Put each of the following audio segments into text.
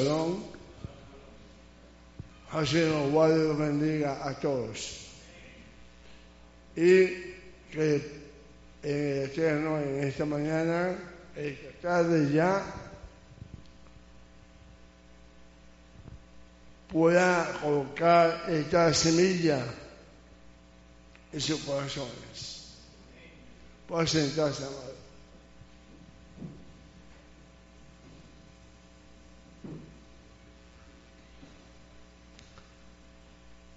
Perdón. Nos guarde y los bendiga a todos. Y que en Eterno, en esta mañana, esta tarde ya, pueda colocar esta semilla en sus corazones. Pueda sentarse, amado.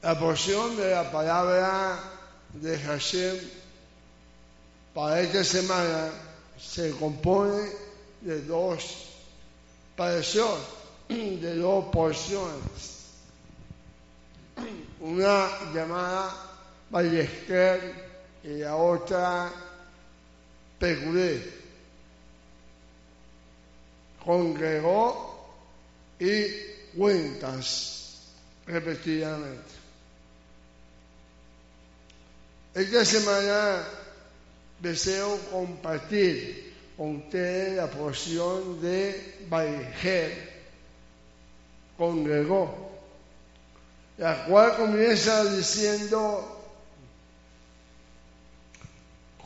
La porción de la palabra de Hashem para esta semana se compone de dos pareció de dos porciones. Una llamada Ballester y la otra Pegulé. Congregó y cuentas repetidamente. Esta semana deseo compartir con ustedes la porción de Baijer, congregó, la cual comienza diciendo,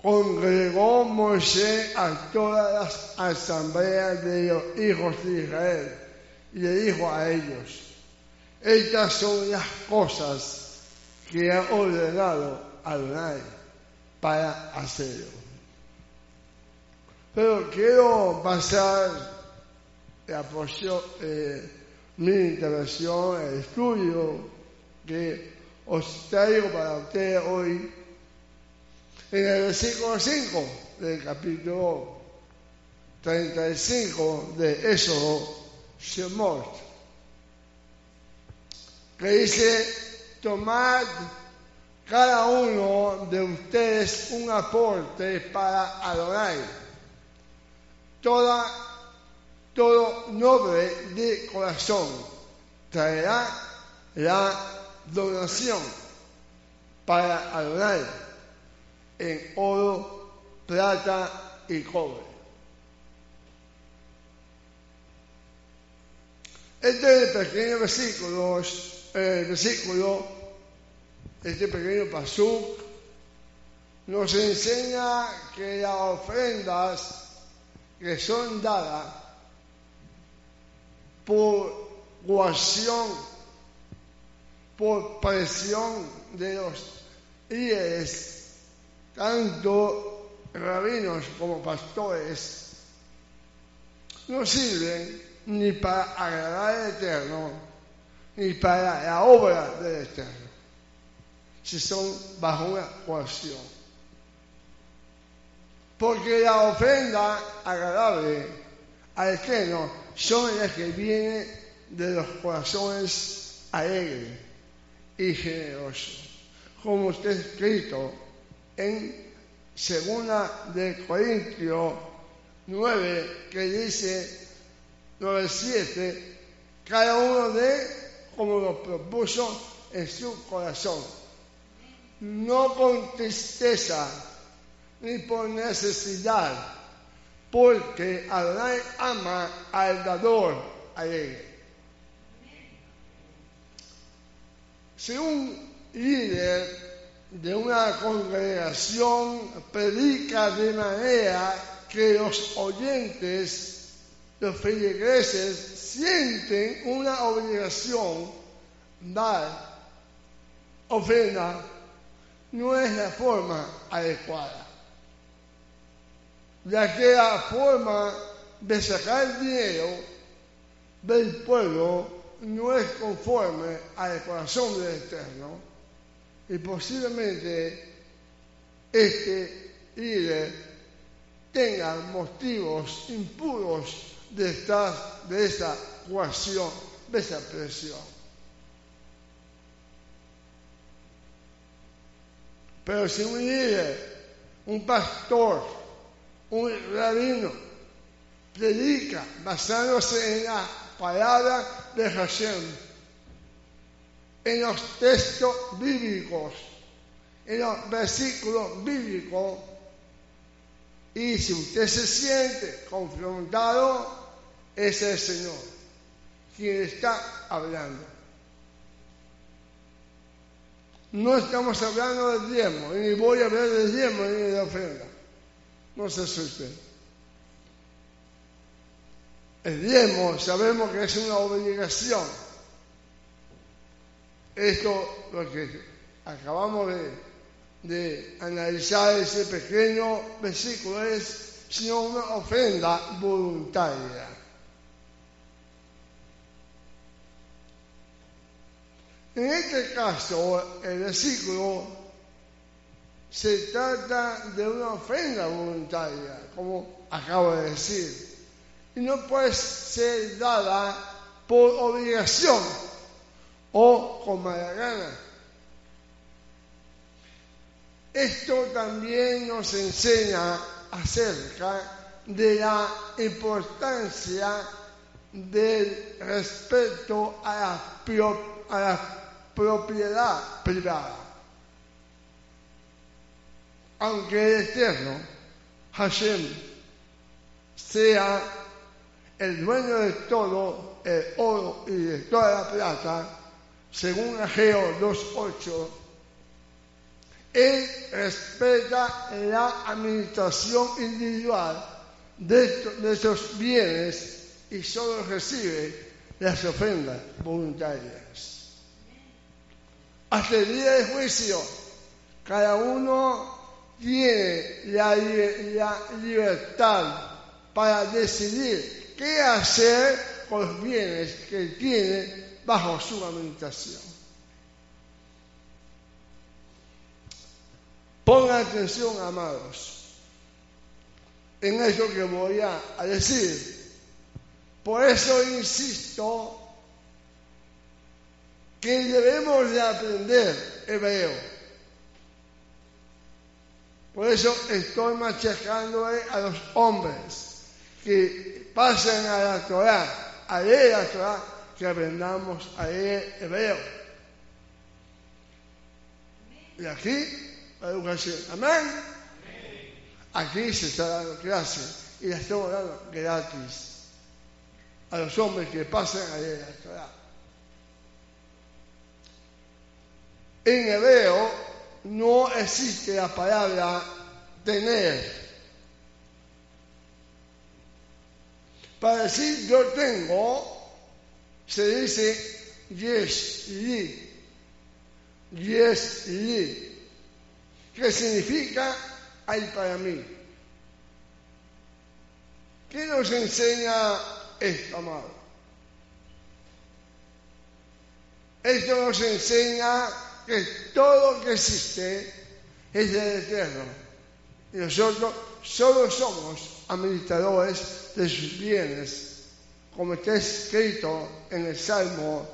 congregó Moisés a todas las asambleas de los hijos de Israel y le dijo a ellos, estas son las cosas que ha ordenado Adonai para hacerlo. Pero quiero pasar la porción, eh, mi intervención, el estudio que os traigo para ustedes hoy en el versículo 5 del capítulo 35 de Éxodo Shemot, que dice, tomad cada uno de ustedes un aporte para Adonai. Toda, todo noble de corazón traerá la donación para Adonai en oro, plata y cobre. Este pequeño versículo, el versículo este pequeño pasuk nos enseña que las ofrendas que son dadas por coacción, por presión de los líderes, tanto rabinos como pastores, no sirven ni para agradar al Eterno, ni para la obra del Eterno si son bajo una coacción. Porque la ofrenda agradable al Eterno son las que vienen de los corazones alegres y generosos. Como está escrito en segunda de Corintios 9, que dice 9.7, cada uno de como lo propuso en su corazón no con tristeza ni por necesidad, porque Adonai ama al dador alegre. Si un líder de una congregación predica de manera que los oyentes, los feligreses, sienten una obligación dar ofrenda no es la forma adecuada. Ya que la forma de sacar dinero del pueblo no es conforme al corazón del Eterno y posiblemente este líder tenga motivos impuros de estar de esa coacción, de esa presión. Pero si un líder, un pastor, un rabino, predica basándose en la palabra de Hashem, en los textos bíblicos, en los versículos bíblicos, y si usted se siente confrontado, es el Señor. quien está hablando. No estamos hablando del diezmo, ni voy a hablar del diezmo ni de ofrenda. No se asusten. El diezmo sabemos que es una obligación. Esto, lo que acabamos de, de analizar ese pequeño versículo, es sino una ofrenda voluntaria. En este caso, el versículo se trata de una ofrenda voluntaria, como acabo de decir, y no puede ser dada por obligación o con mala gana. Esto también nos enseña acerca de la importancia del respeto a la, propiedad privada. Aunque el Eterno, Hashem, sea el dueño de todo el oro y de toda la plata, según Ageo 2.8, él respeta la administración individual de, esos bienes y solo recibe las ofrendas voluntarias. Hasta el día del juicio, cada uno tiene la, libertad para decidir qué hacer con los bienes que tiene bajo su administración. Pongan atención, amados, en eso que voy a, decir. Por eso insisto que debemos de aprender hebreo. Por eso estoy machacando a los hombres que pasen a la Torah, a leer la Torah, que aprendamos a leer hebreo. Y aquí la educación. Amén. Aquí se está dando clase y la estamos dando gratis a los hombres que pasan a la Torah. En hebreo no existe la palabra tener. Para decir yo tengo, se dice yes li. Yes li. ¿Qué significa hay para mí. ¿Qué nos enseña esto, amado? Esto nos enseña que todo lo que existe es del Eterno. Y nosotros solo somos administradores de sus bienes, como está escrito en el Salmo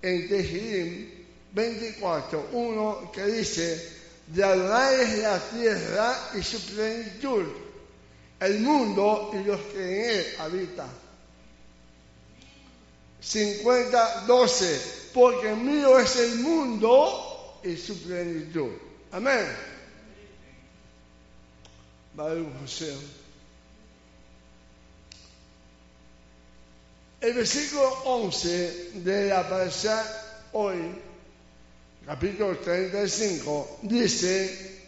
en Tehirim 24, 1, que dice, de Adonai es la tierra y su plenitud, el mundo y los que en él habitan. 50, 12, porque mío es el mundo y su plenitud. Amén. José. El versículo 11 de la parasha hoy capítulo 35, dice,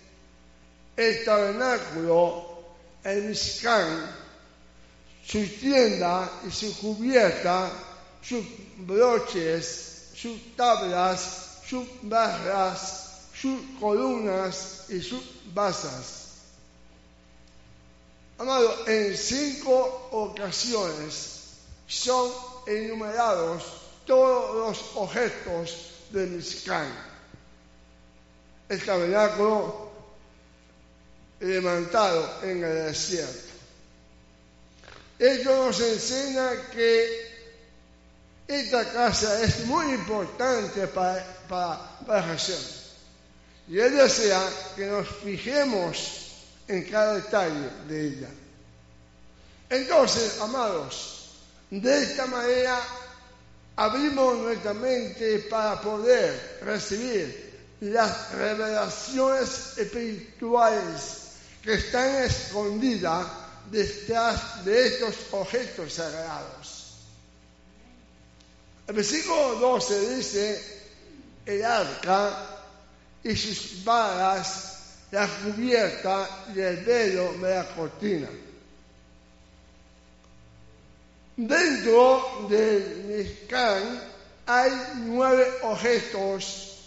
el tabernáculo, el Mishkan, su tienda y su cubierta, sus broches, sus tablas, sus barras, sus columnas y sus basas. Amado, en cinco ocasiones son enumerados todos los objetos del Mishkan el tabernáculo levantado en el desierto. Esto nos enseña que esta casa es muy importante para, para, para Y él desea que nos fijemos en cada detalle de ella. Entonces, amados, de esta manera abrimos nuestra mente para poder recibir las revelaciones espirituales que están escondidas detrás de estos objetos sagrados. El versículo 12 dice, el arca y sus varas, la cubierta y el velo de la cortina. Dentro del Mishkan hay nueve objetos,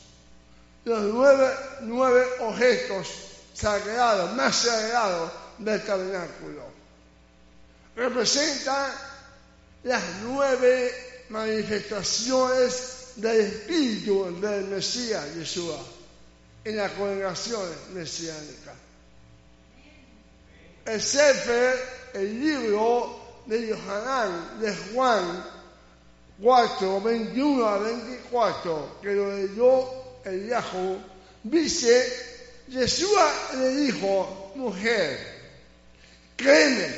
los nueve, nueve objetos sagrados, más sagrados del tabernáculo. Representan las nueve manifestaciones del Espíritu del Mesías Yeshua en la congregación mesiánica. El el libro de Yohanan, de Juan 4, 21 a 24, que lo leyó el dice, Yeshua le dijo, mujer, créeme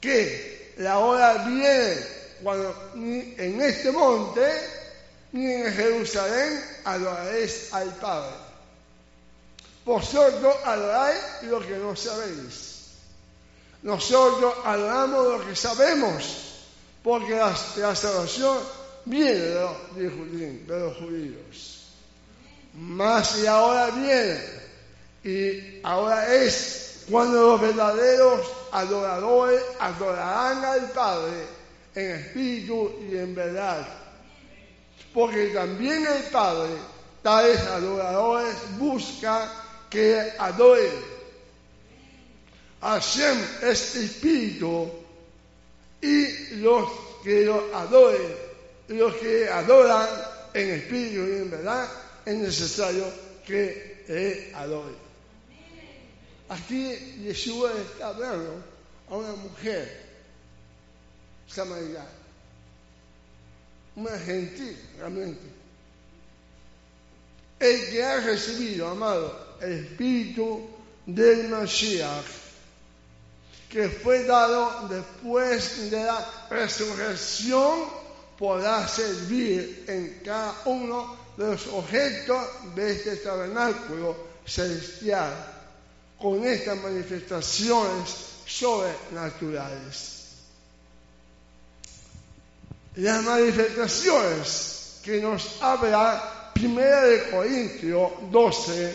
que la hora viene cuando ni en este monte ni en Jerusalén adoraréis al Padre. Vosotros adoráis lo que no sabéis. Nosotros adoramos lo que sabemos, porque la, salvación viene de los, de, los judíos. Más y ahora viene, y ahora es cuando los verdaderos adoradores adorarán al Padre en espíritu y en verdad. Porque también el Padre, tales adoradores, busca que adoren Hashem es espíritu y los que lo adoren, los que adoran en espíritu y en verdad, es necesario que le adoren. Aquí Yeshua está hablando a una mujer samaritana, una gentil realmente. El que ha recibido, amado, el espíritu del Mashiach que fue dado después de la resurrección podrá servir en cada uno de los objetos de este tabernáculo celestial con estas manifestaciones sobrenaturales. Las manifestaciones que nos habla 1 de Corintios 12,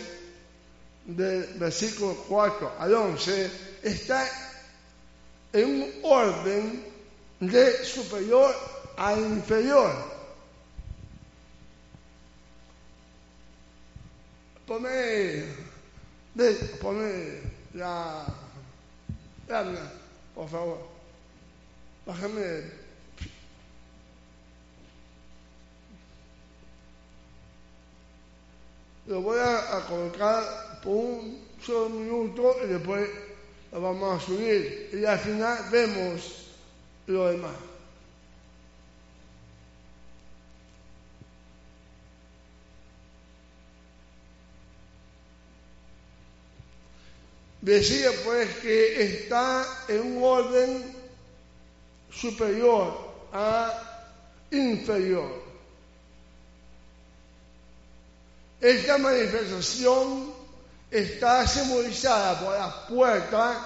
del versículo 4 al 11, está en un orden de superior a inferior. Ponme, la lámina, por favor. Bájame. Lo voy a colocar por un solo minuto y después lo vamos a subir y al final vemos lo demás. Decía pues que está en un orden superior a inferior. Esta manifestación está simbolizada por las puertas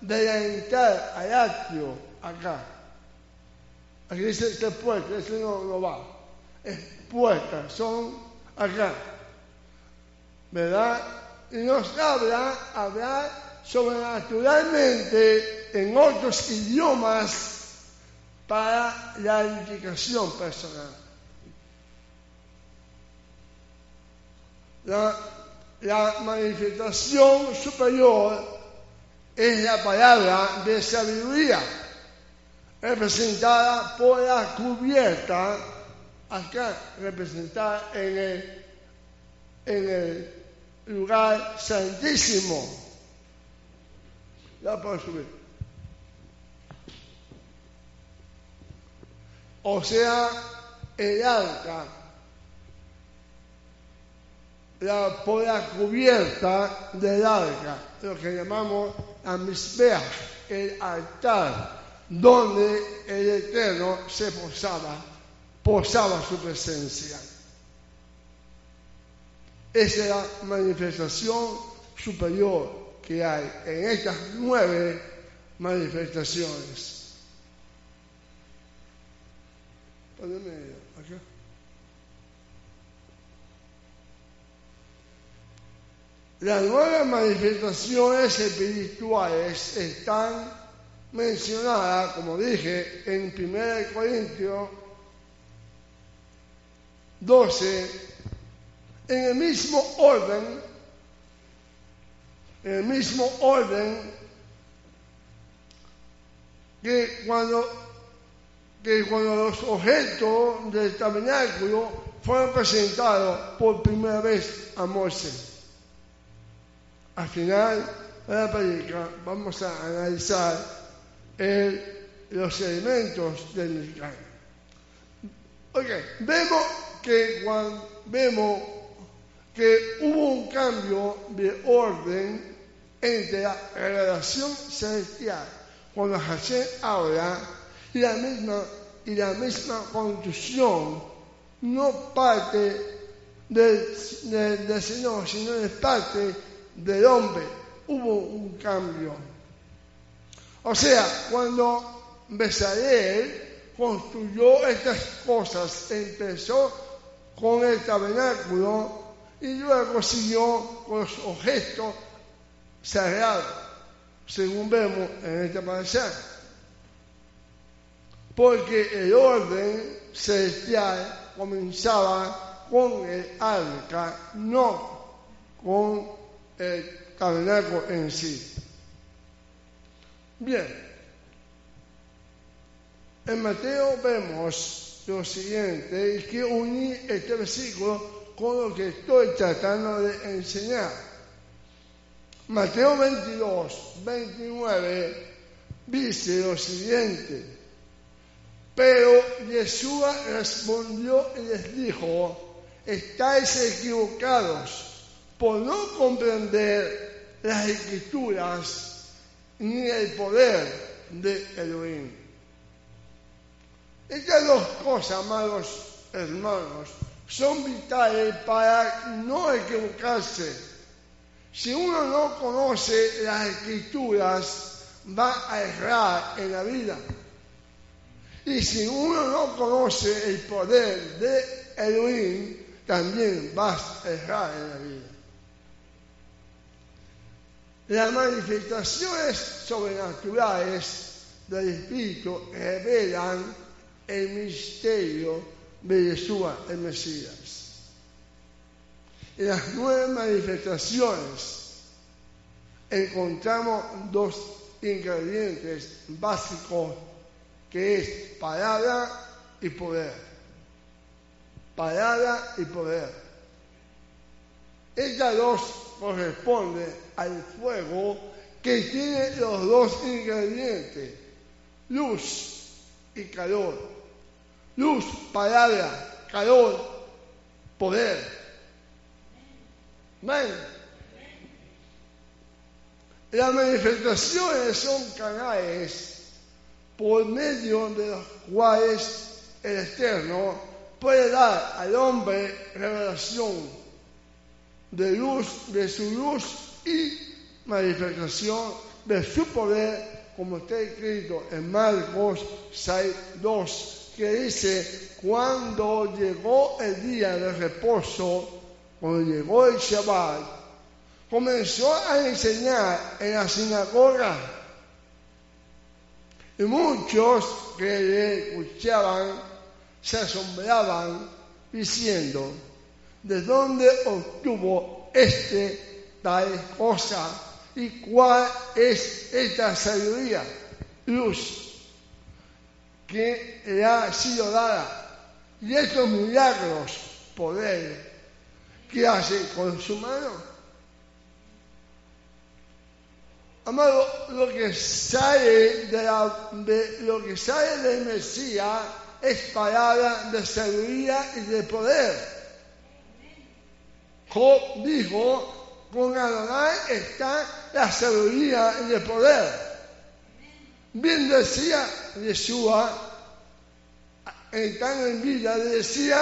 de la entrada al atrio, acá. Aquí dice que puerta, ese no, va. Es puertas, son acá. ¿Verdad? Y nos habla, hablar sobrenaturalmente en otros idiomas para la edificación personal. La manifestación superior es la palabra de sabiduría, representada por la cubierta, acá representada en el, en el lugar santísimo. La puedo subir. O sea, el arca la, por la cubierta del arca, lo que llamamos la el altar, donde el Eterno se posaba, posaba su presencia. Esa es la manifestación superior que hay en estas nueve manifestaciones. Las nuevas manifestaciones espirituales están mencionadas, como dije, en 1 Corintios 12, en el mismo orden, en el mismo orden que cuando, que cuando los objetos del tabernáculo fueron presentados por primera vez a Moisés. Al final de la película vamos a analizar los elementos del mexicano. Ok, vemos que cuando vemos que hubo un cambio de orden entre la relación celestial cuando Hashem habla y la misma y la misma construcción no parte del, del Señor, sino es parte del hombre. Hubo un cambio. O sea, cuando Besaleel construyó estas cosas, empezó con el tabernáculo y luego siguió con los objetos sagrados, según vemos en este pasaje. Porque el orden celestial comenzaba con el arca, no con el tabernáculo en sí. Bien, en Mateo vemos lo siguiente, y que uní este versículo con lo que estoy tratando de enseñar. Mateo 22, 29 dice lo siguiente, pero Jesús respondió y les dijo, estáis equivocados por no comprender las escrituras ni el poder de Elohim. Estas dos cosas, amados hermanos, son vitales para no equivocarse. Si uno no conoce las escrituras, va a errar en la vida. Y si uno no conoce el poder de Elohim, también vas a errar en la vida. Las manifestaciones sobrenaturales del Espíritu revelan el misterio de Jesús, el Mesías. En las nueve manifestaciones encontramos dos ingredientes básicos que es palabra y poder. Palabra y poder. Estas dos corresponden al fuego que tiene los dos ingredientes, luz y calor. Luz, palabra, calor, poder. Amén. Las manifestaciones son canales por medio de los cuales el Eterno puede dar al hombre revelación de luz, de su luz y manifestación de su poder, como está escrito en Marcos 6.2, que dice, cuando llegó el día de reposo, cuando llegó el Shabbat, comenzó a enseñar en la sinagoga. Y muchos que le escuchaban se asombraban diciendo, ¿de dónde obtuvo este tal cosa? ¿Y cuál es esta sabiduría? Luz que le ha sido dada. Y estos milagros, poder, que hace con su mano. Amado, lo que sale de, de lo que sale del Mesías es palabra de sabiduría y de poder. Job dijo, con Adonai está la sabiduría y el poder. Bien decía Yeshua, estando en vida, decía,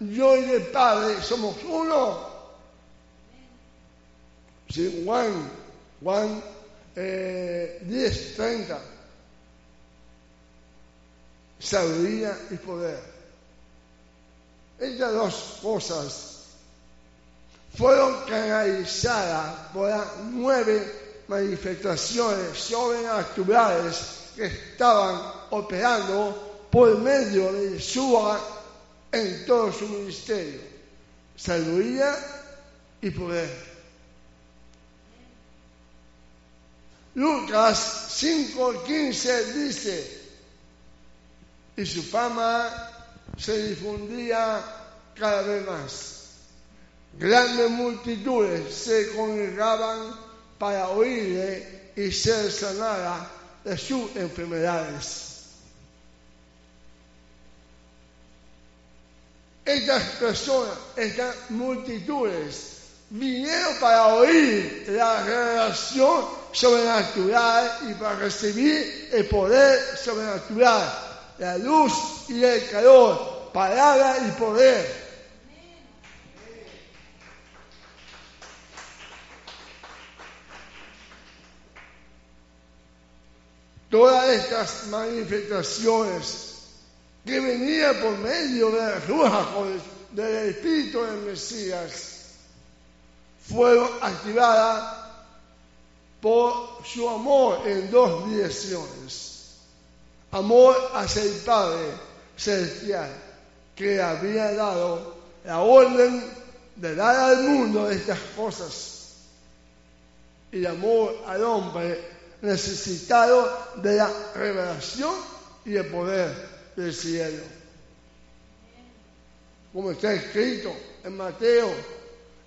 yo y el Padre somos uno. Juan, Juan eh, 10, 30. Sabiduría y poder. Estas dos cosas fueron canalizadas por las nueve manifestaciones sobrenaturales que estaban operando por medio de Yeshua en todo su ministerio. Sabiduría y poder. Lucas 5:15 dice, y su fama se difundía cada vez más. Grandes multitudes se congregaban para oírle y ser sanada de sus enfermedades. Estas personas, estas multitudes, vinieron para oír la revelación sobrenatural y para recibir el poder sobrenatural, la luz y el calor, palabra y poder. Todas estas manifestaciones que venían por medio de la ruja del Espíritu del Mesías fueron activadas por su amor en dos direcciones. Amor hacia el Padre Celestial, que había dado la orden de dar al mundo estas cosas. Y amor al hombre necesitado de la revelación y el poder del cielo. Como está escrito en Mateo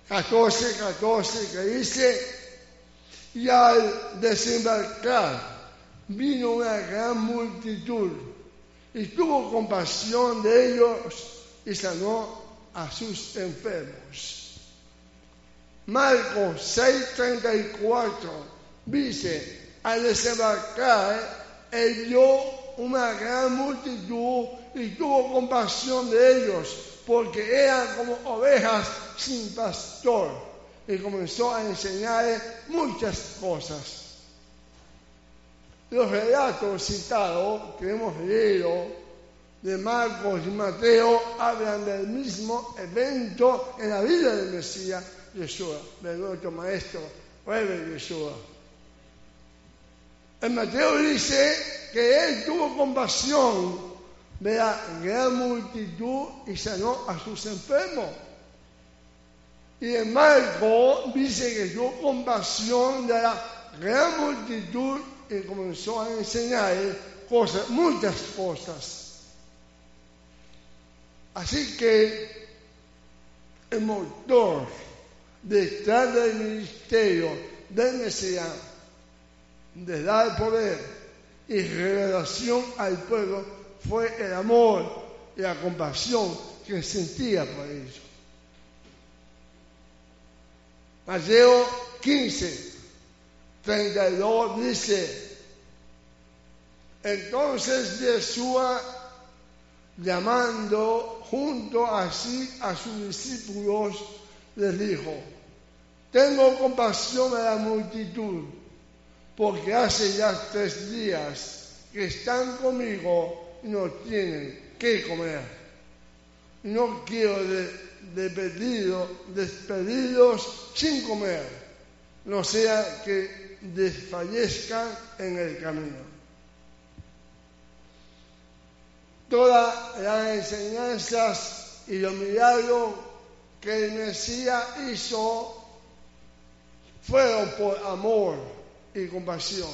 14, 14, que dice, y al desembarcar vino una gran multitud y tuvo compasión de ellos y sanó a sus enfermos. Marcos 6:34 dice, al desembarcar, él vio una gran multitud y tuvo compasión de ellos, porque eran como ovejas sin pastor. Y comenzó a enseñar muchas cosas. Los relatos citados que hemos leído de Marcos y Mateo hablan del mismo evento en la vida del Mesías Yeshua, de nuestro maestro, Rebe Yeshua. El Mateo dice que él tuvo compasión de la gran multitud y sanó a sus enfermos. Y en Marco dice que tuvo compasión de la gran multitud y comenzó a enseñar cosas, muchas cosas. Así que el motor detrás del ministerio del Mesías de dar poder y revelación al pueblo fue el amor y la compasión que sentía por ellos. Mateo 15, 32 dice, entonces Jesús llamando junto así a sus discípulos, les dijo, tengo compasión de la multitud porque hace ya tres días que están conmigo y no tienen qué comer. No quiero despedidos sin comer, no sea que desfallezcan en el camino. Todas las enseñanzas y los milagros que el Mesías hizo fueron por amor y compasión.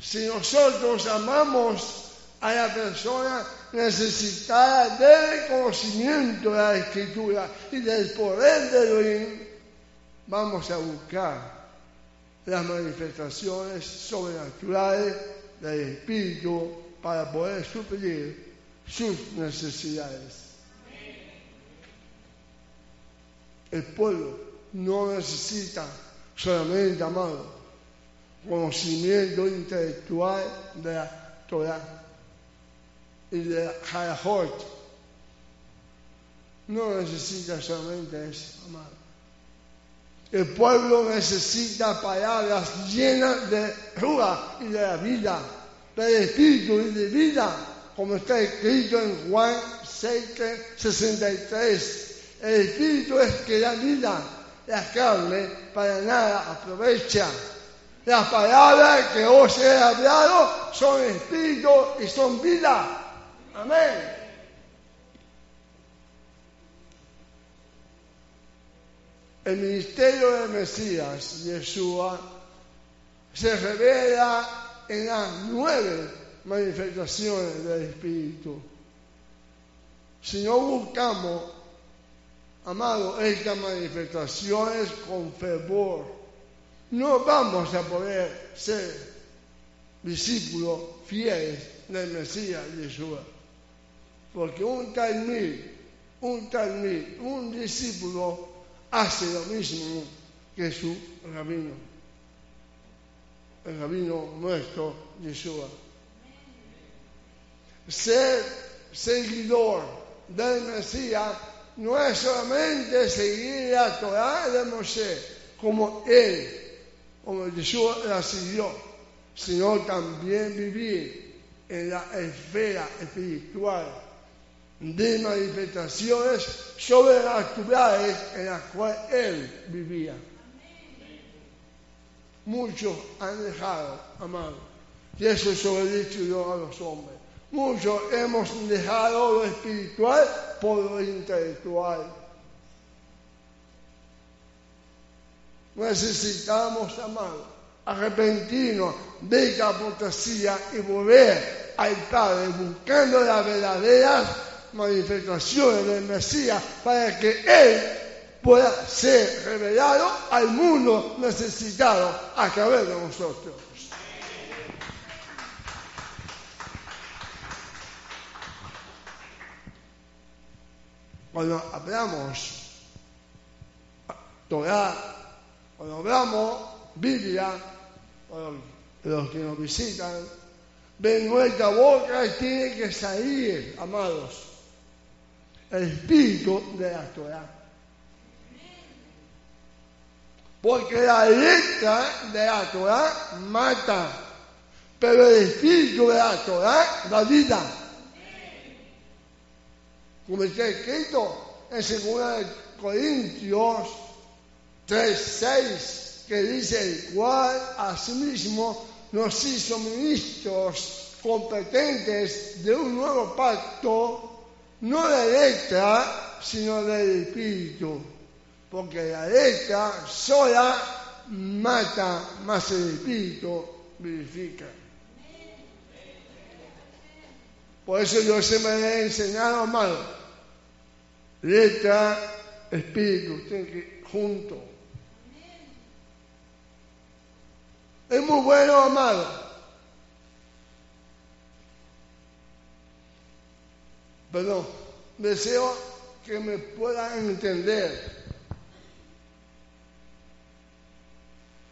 Si nosotros amamos a la persona necesitada del conocimiento de la escritura y del poder de Elohim, vamos a buscar las manifestaciones sobrenaturales del Espíritu para poder suplir sus necesidades. El pueblo no necesita solamente, amado, conocimiento intelectual de la Torah y de la Harajot. No necesita solamente eso, amado. El pueblo necesita palabras llenas de rúa y de la vida, del espíritu y de vida, como está escrito en Juan 7, 63. El espíritu es que da vida, la carne para nada aprovecha. Las palabras que os he hablado son espíritu y son vida. Amén. El ministerio del Mesías, Yeshua, se revela en las nueve manifestaciones del Espíritu. Si no buscamos, amado, estas manifestaciones con fervor, no vamos a poder ser discípulos fieles del Mesías Yeshua. Porque un talmid, un talmid, un discípulo hace lo mismo que su rabino, el rabino nuestro Yeshua. Ser seguidor del Mesías no es solamente seguir la Torah de Moshe, como él, como Yeshua la siguió, sino también vivir en la esfera espiritual de manifestaciones sobrenaturales en las cuales él vivía. Muchos han dejado, amado, y eso es lo dicho yo a los hombres. Muchos hemos dejado lo espiritual lo intelectual. Necesitamos, amado, arrepentirnos de esta apostasía y volver al Padre buscando las verdaderas manifestaciones del Mesías para que Él pueda ser revelado al mundo necesitado a través de nosotros. Cuando hablamos Torah, cuando hablamos Biblia, los que nos visitan, de nuestra boca tiene que salir, amados, el espíritu de la Torah. Porque la letra de la Torah mata, pero el espíritu de la Torah da vida. Como está escrito en 2 Corintios 3, 6, que dice el cual asimismo nos hizo ministros competentes de un nuevo pacto no de letra, sino del espíritu, porque la letra sola mata, más el espíritu vivifica. Por eso yo siempre he enseñado, hermano, letra, espíritu, tienen que juntos. Es muy bueno, amado. Perdón, deseo que me puedan entender.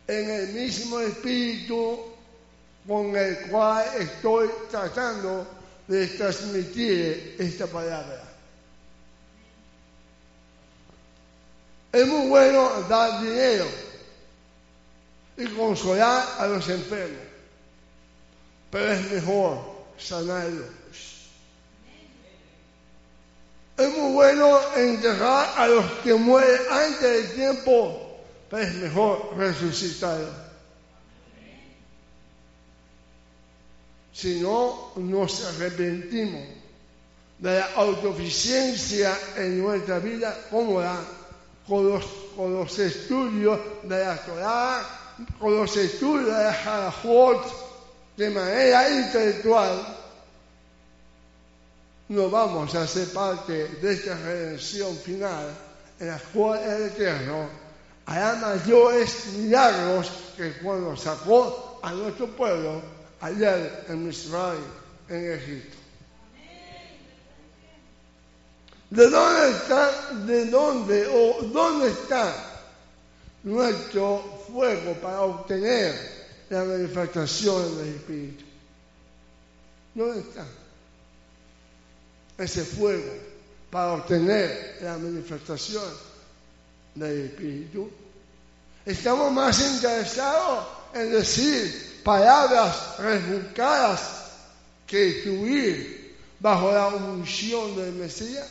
En el mismo espíritu con el cual estoy tratando de transmitir esta palabra. Es muy bueno dar dinero y consolar a los enfermos, pero es mejor sanarlos. Es muy bueno enterrar a los que mueren antes del tiempo, pero es mejor resucitar. Si no nos arrepentimos de la autoeficiencia en nuestra vida cómoda, con los, estudios de la Torah, con los estudios de la Harajot, de manera intelectual, no vamos a ser parte de esta redención final en la cual el Eterno hará mayores milagros que cuando sacó a nuestro pueblo ayer en Israel, en Egipto. ¿De dónde está, de dónde o dónde está nuestro fuego para obtener la manifestación del Espíritu? ¿Dónde está? ese fuego para obtener la manifestación del Espíritu. Estamos más interesados en decir palabras rebuscadas que instruir bajo la unción del Mesías?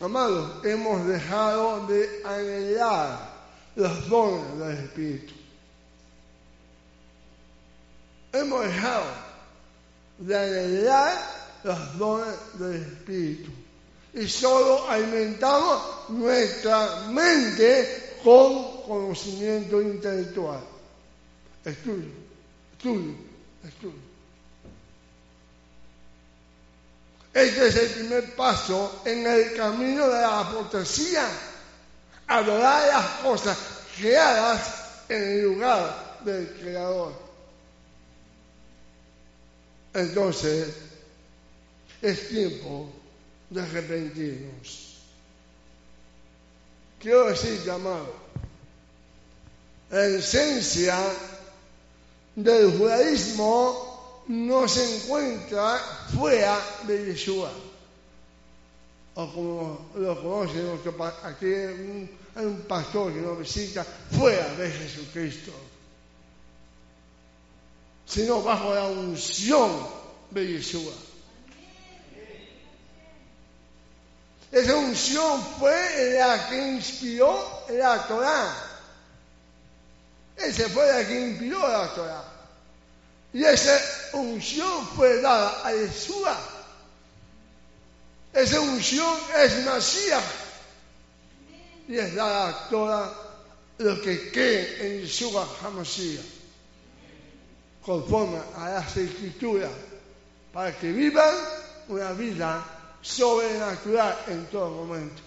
Amados, hemos dejado de anhelar los dones del Espíritu. Hemos dejado de anhelar los dones del Espíritu. Y solo alimentamos nuestra mente con conocimiento intelectual. Estudio, estudio, estudio. Este es el primer paso en el camino de la apostasía. Adorar las cosas creadas en el lugar del Creador. Entonces, es tiempo de arrepentirnos. Quiero decir, amado, la esencia del judaísmo no se encuentra fuera de Yeshua. O como lo conocen, aquí hay un, pastor que nos visita fuera de Jesucristo, sino bajo la unción de Yeshua. Esa unción fue la que inspiró la Torah. Ese fue la que inspiró la Torah. Y esa unción fue dada a Yeshua. Esa unción es Masías. Y es dada a todos los que creen en Yeshua HaMashiach. Conforme a las escrituras. Para que vivan una vida sobrenatural en todo momento.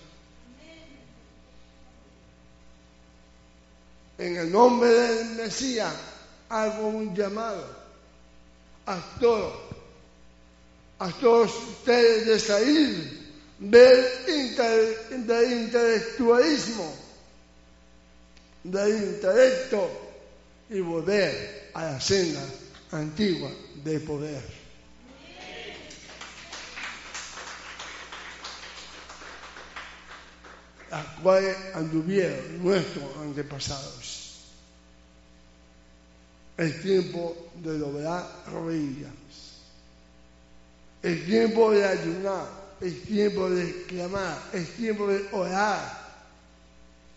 En el nombre del Mesías hago un llamado a todos, a todos ustedes de salir del, del intelectualismo, del intelecto y volver a la senda antigua de poder. las cuales anduvieron nuestros antepasados el tiempo de doblar rodillas, el tiempo de ayunar, el tiempo de clamar, el tiempo de orar,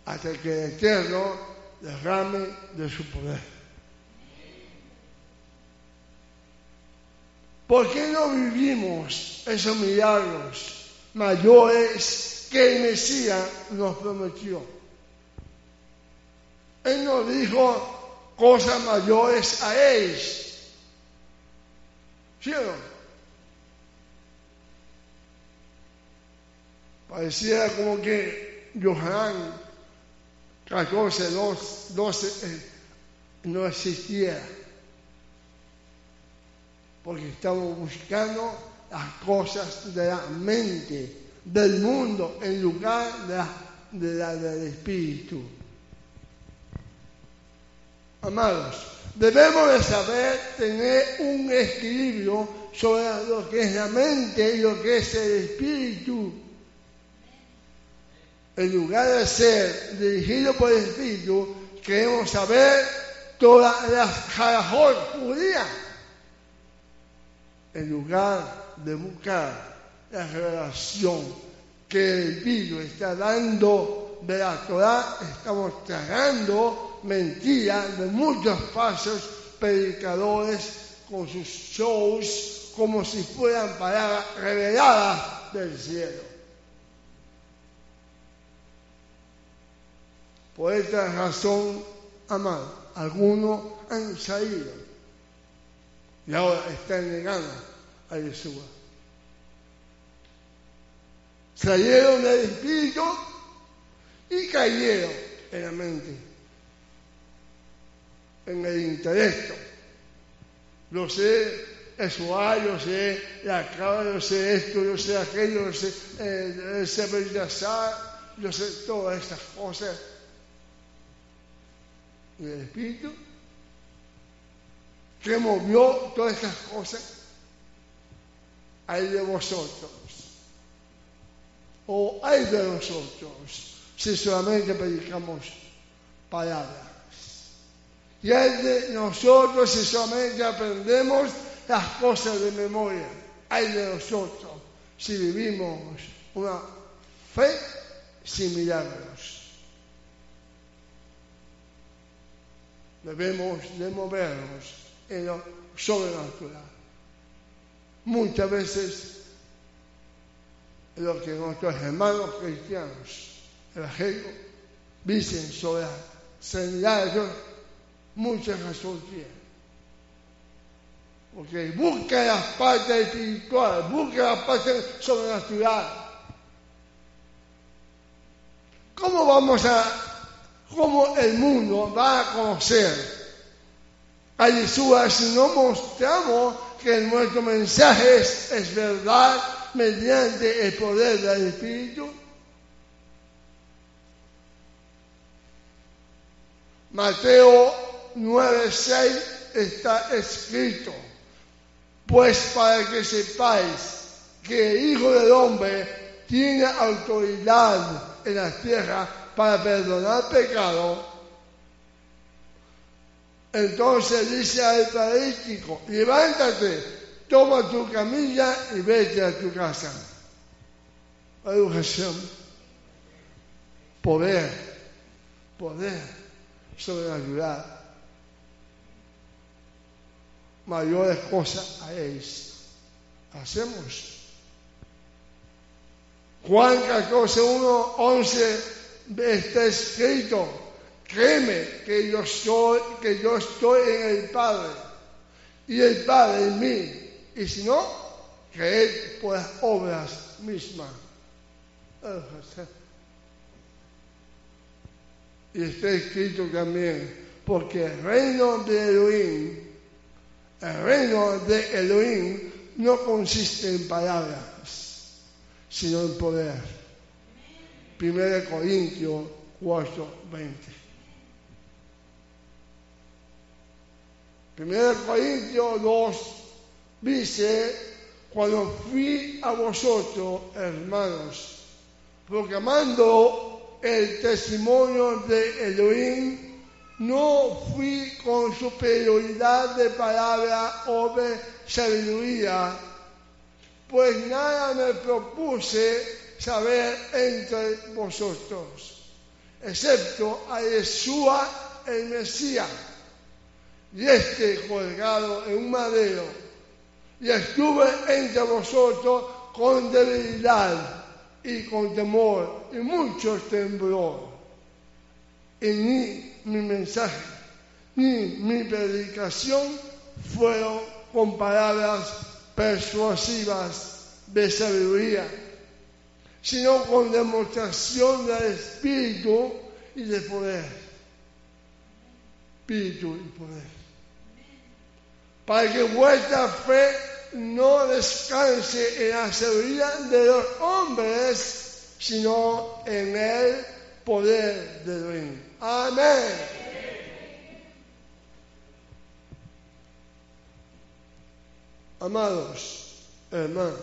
hasta que el Eterno derrame de su poder. ¿Por qué no vivimos esos milagros mayores que el Mesías nos prometió? Él nos dijo, cosas mayores a ellos. ¿Sí o no? Parecía como que Johanán 14, 12 no existiera. Porque estamos buscando las cosas de la mente, del mundo, en lugar de la, de la del espíritu. Amados, debemos de saber tener un equilibrio sobre lo que es la mente y lo que es el espíritu. En lugar de ser dirigido por el espíritu, queremos saber todas las jarajot judías. En lugar de buscar la revelación que el espíritu está dando de la Torah, estamos tragando mentiras de muchos falsos predicadores con sus shows como si fueran palabras reveladas del cielo. Por esta razón, amado, algunos han salido y ahora están negando a Jesús. Salieron del espíritu y cayeron en la mente en el intelecto. Lo sé, eso hay, yo sé la cara, yo sé esto, yo sé aquello, yo sé eh, el saber yo sé todas estas cosas. Y el Espíritu que movió todas estas cosas hay de vosotros o hay de nosotros si solamente predicamos palabras. Y es de nosotros si solamente aprendemos las cosas de memoria. Hay de nosotros si vivimos una fe sin milagros. Debemos de movernos en lo sobrenatural. Muchas veces lo que nuestros hermanos cristianos evangélicos dicen sobre la sanidad de Dios, muchas tienen. Porque busca las partes espirituales, busca las partes sobrenatural. ¿Cómo vamos a, cómo el mundo va a conocer a Jesús si no mostramos que nuestro mensaje es, es verdad mediante el poder del Espíritu? Mateo 9:6 está escrito, pues para que sepáis que el Hijo del Hombre tiene autoridad en la tierra para perdonar pecado, entonces dice al paralítico, levántate, toma tu camilla y vete a tu casa. Educación, poder, poder sobrenatural. Mayores cosas ellos hacemos. Juan 14, 1, 11 está escrito, créeme que yo soy, que yo estoy en el Padre y el Padre en mí. Y si no, creed por las obras mismas. Y está escrito también, porque el reino de Elohim, el reino de Elohim no consiste en palabras, sino en poder. 1 Corintios 4, 20. 1 Corintios 2 dice, cuando fui a vosotros, hermanos, proclamando el testimonio de Elohim, no fui con superioridad de palabra o de sabiduría, pues nada me propuse saber entre vosotros, excepto a Yeshua el Mesías, y este colgado en un madero, y estuve entre vosotros con debilidad y con temor y mucho temblor. Y ni mi mensaje ni mi predicación fueron con palabras persuasivas de sabiduría, sino con demostración del Espíritu y de poder. Espíritu y poder. Para que vuestra fe no descanse en la sabiduría de los hombres, sino en el poder de Dios. Amén. Amados hermanos,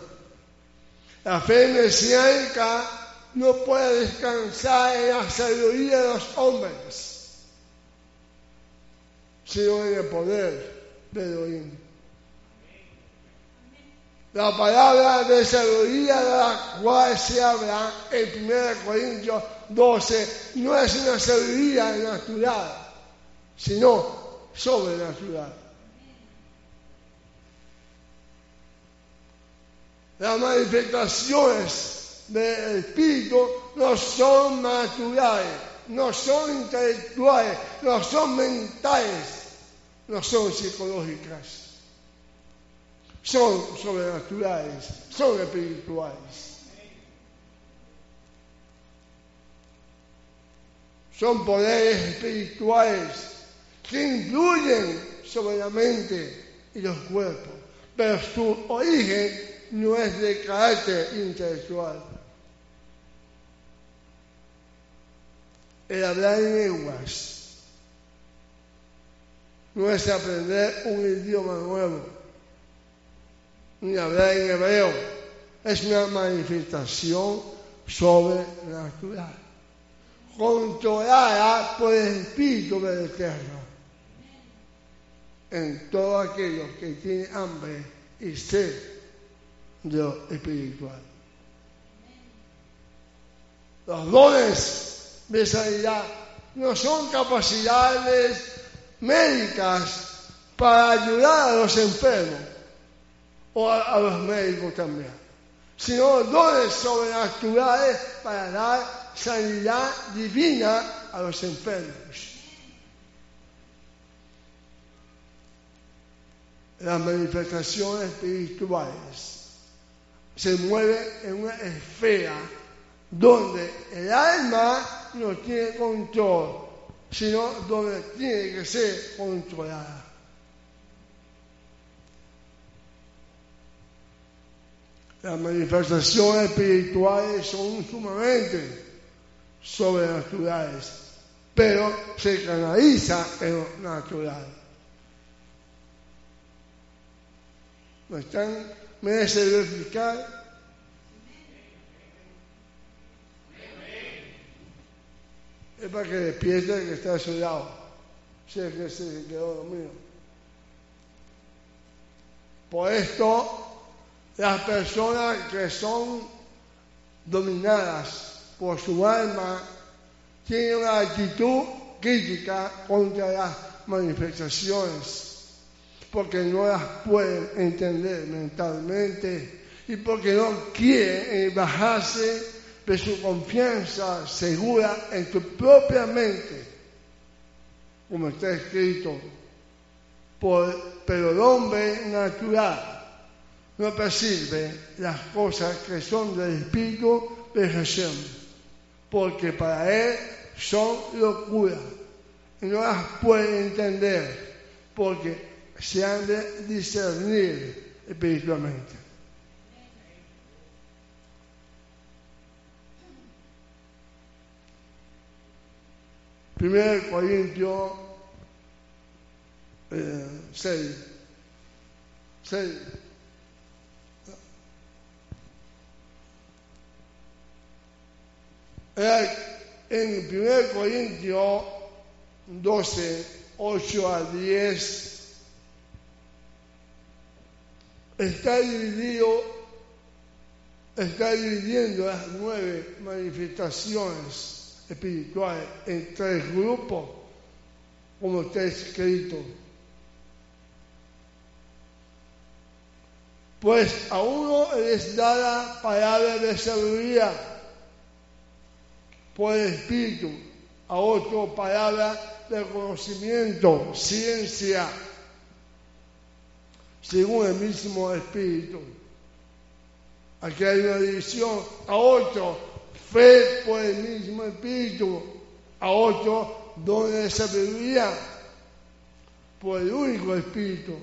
la fe mesiánica no puede descansar en la sabiduría de los hombres, sino en el poder de Dios. La palabra de sabiduría de la cual se habla en 1 Corintios 12 no es una sabiduría natural, sino sobrenatural. Las manifestaciones del Espíritu no son naturales, no son intelectuales, no son mentales, no son psicológicas son sobrenaturales, son espirituales. Son poderes espirituales que influyen sobre la mente y los cuerpos, pero su origen no es de carácter intelectual. El hablar en lenguas no es aprender un idioma nuevo ni hablar en hebreo. Es una manifestación sobrenatural, controlada por el Espíritu del Eterno. en todos aquellos que tienen hambre y sed de lo espiritual. Los dones de sanidad no son capacidades médicas para ayudar a los enfermos o a, los médicos también, sino dones sobrenaturales para dar sanidad divina a los enfermos. Las manifestaciones espirituales se mueven en una esfera donde el alma no tiene control, sino donde tiene que ser controlada. Las manifestaciones espirituales son sumamente sobrenaturales, pero se canaliza en lo natural. ¿Me están? ¿Me verificar? es para que despierte que está a su lado. Si es que se quedó dormido. Por esto, las personas que son dominadas por su alma tienen una actitud crítica contra las manifestaciones, porque no las pueden entender mentalmente y porque no quieren bajarse de su confianza segura en tu propia mente, como está escrito, pero el hombre natural no percibe las cosas que son del Espíritu de Jesús, porque para él son locura no las puede entender porque se han de discernir espiritualmente. Primero Corintios 6. 6. En 1 Corintios 12, 8 a 10, está dividido, está dividiendo las nueve manifestaciones espiritual en tres grupos, como está escrito. Pues a uno les da la palabra de sabiduría por Espíritu, a otro palabra de conocimiento, ciencia, según el mismo Espíritu. Aquí hay una división, a otro fe por el mismo Espíritu, a otro don de sabiduría por el único Espíritu,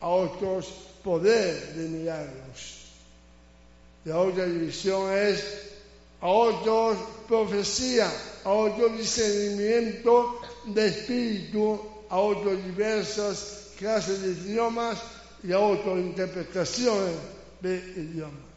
a otros poder de milagros. La otra división es otros profecía, a otros discernimiento de espíritu, a otros diversas clases de idiomas y a otras interpretaciones de idiomas.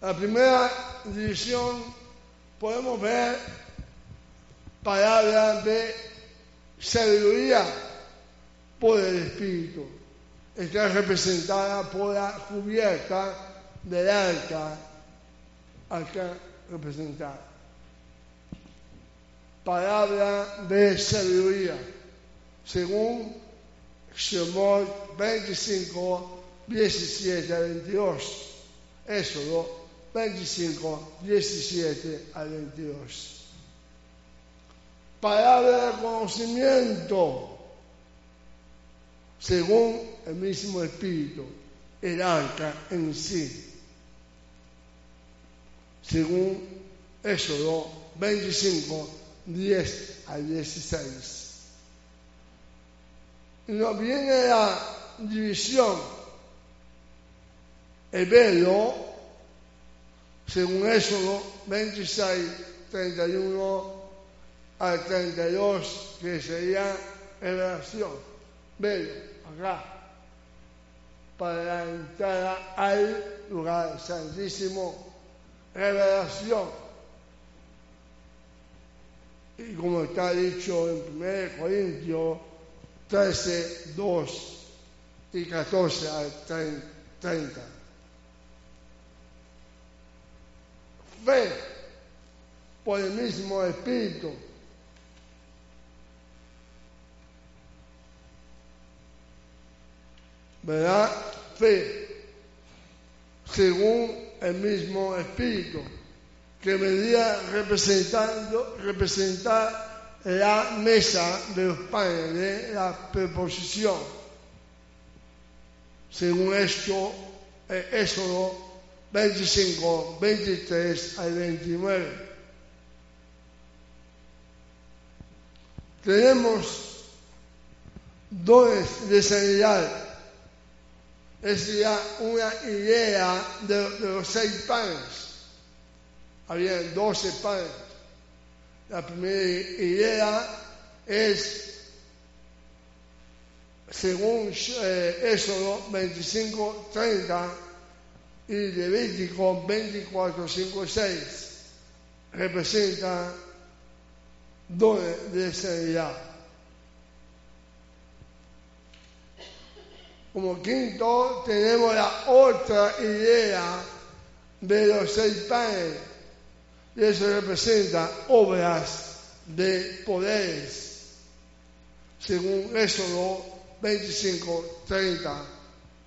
La primera división podemos ver palabras de sabiduría por el Espíritu. Está representada por la cubierta del arca, acá representada. Palabra de sabiduría, según Shemot 25, 17 a 22. Éxodo 25, 17 al 22. Palabra de conocimiento, según el mismo Espíritu, el arca en sí, según Éxodo 25, 10 al 16. Y nos viene la división, el velo según Éxodo 26, 31 al 32, que sería revelación. Velo, acá. para la entrada al lugar santísimo. Revelación. Y como está dicho en 1 Corintios 13, 2 y 14 al 30. Fe por el mismo Espíritu. ¿Verdad? Fe según el mismo Espíritu que venía representando, representar la mesa de los panes de la preposición. Según esto, eh, Éxodo 25, 23 al 29. Tenemos dones de sanidad. Es ya una idea de los seis panes había 12 panes. La primera idea es, según eh, Éxodo 25, 30 y Levítico 24, 5 6, representa dones de sanidad. Como quinto, tenemos la otra idea de los seis panes y eso representa obras de poderes, según Éxodo 25, 30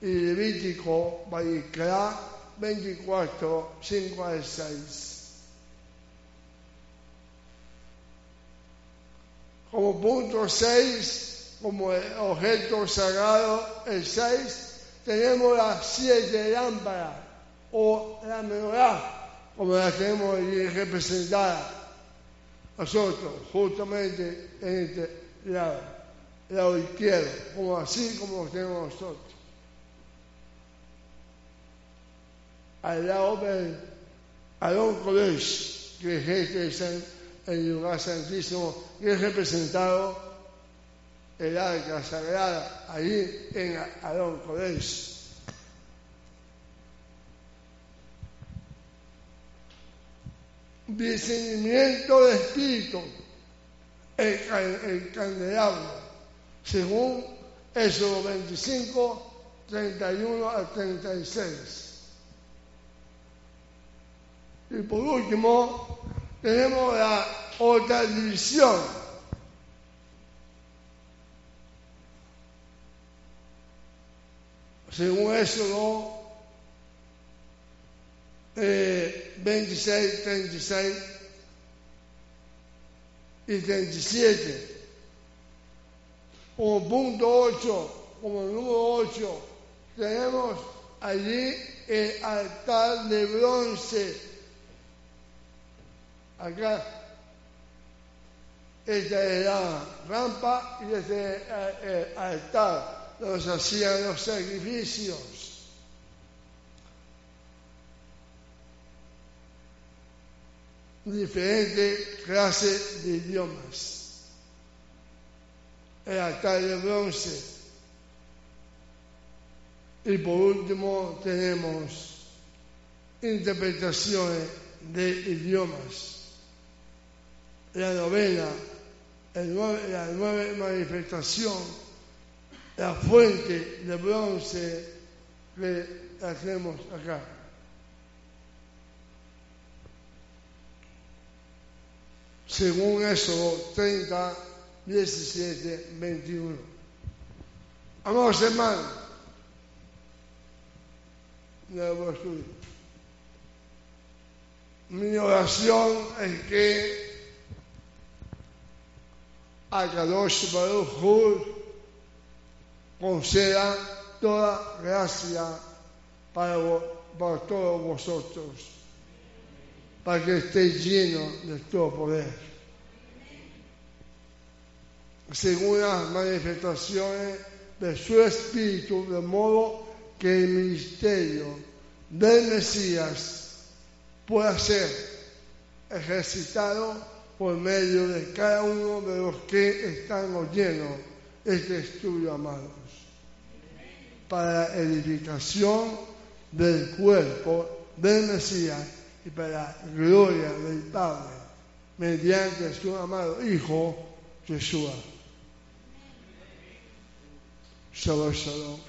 y Levítico 24, 5 al 6. Como punto 6, como objeto sagrado, el 6, tenemos las siete lámparas o la menorá como la tenemos allí representada nosotros, justamente en este lado, lado izquierdo, como así como lo tenemos nosotros. Al lado del Alon Kodesh, que es este el lugar santísimo, que es representado el arca sagrada, allí en Alon Kodesh. discernimiento de espíritu, el, candelabro, según Éxodo 25, 31 a 36. Y por último, tenemos la otra división. Según Éxodo eh, 26, 36 y 37. Como punto 8, como número 8, tenemos allí el altar de bronce. Acá, esta es la rampa y este es el altar donde se hacían los sacrificios. diferentes clases de idiomas. El altar de bronce. Y por último tenemos interpretaciones de idiomas. La novena, la nueva manifestación, la fuente de bronce que la tenemos acá. según eso 30, 17, 21. Amados hermanos, mi oración es que a Kadosh Baruch conceda toda gracia para, para todos vosotros para que esté lleno de todo poder. Según las manifestaciones de su espíritu, de modo que el ministerio del Mesías pueda ser ejercitado por medio de cada uno de los que están oyendo este estudio, amados. Para edificación del cuerpo del Mesías y para gloria del Padre, mediante su amado Hijo Jesús. Shalom, shalom.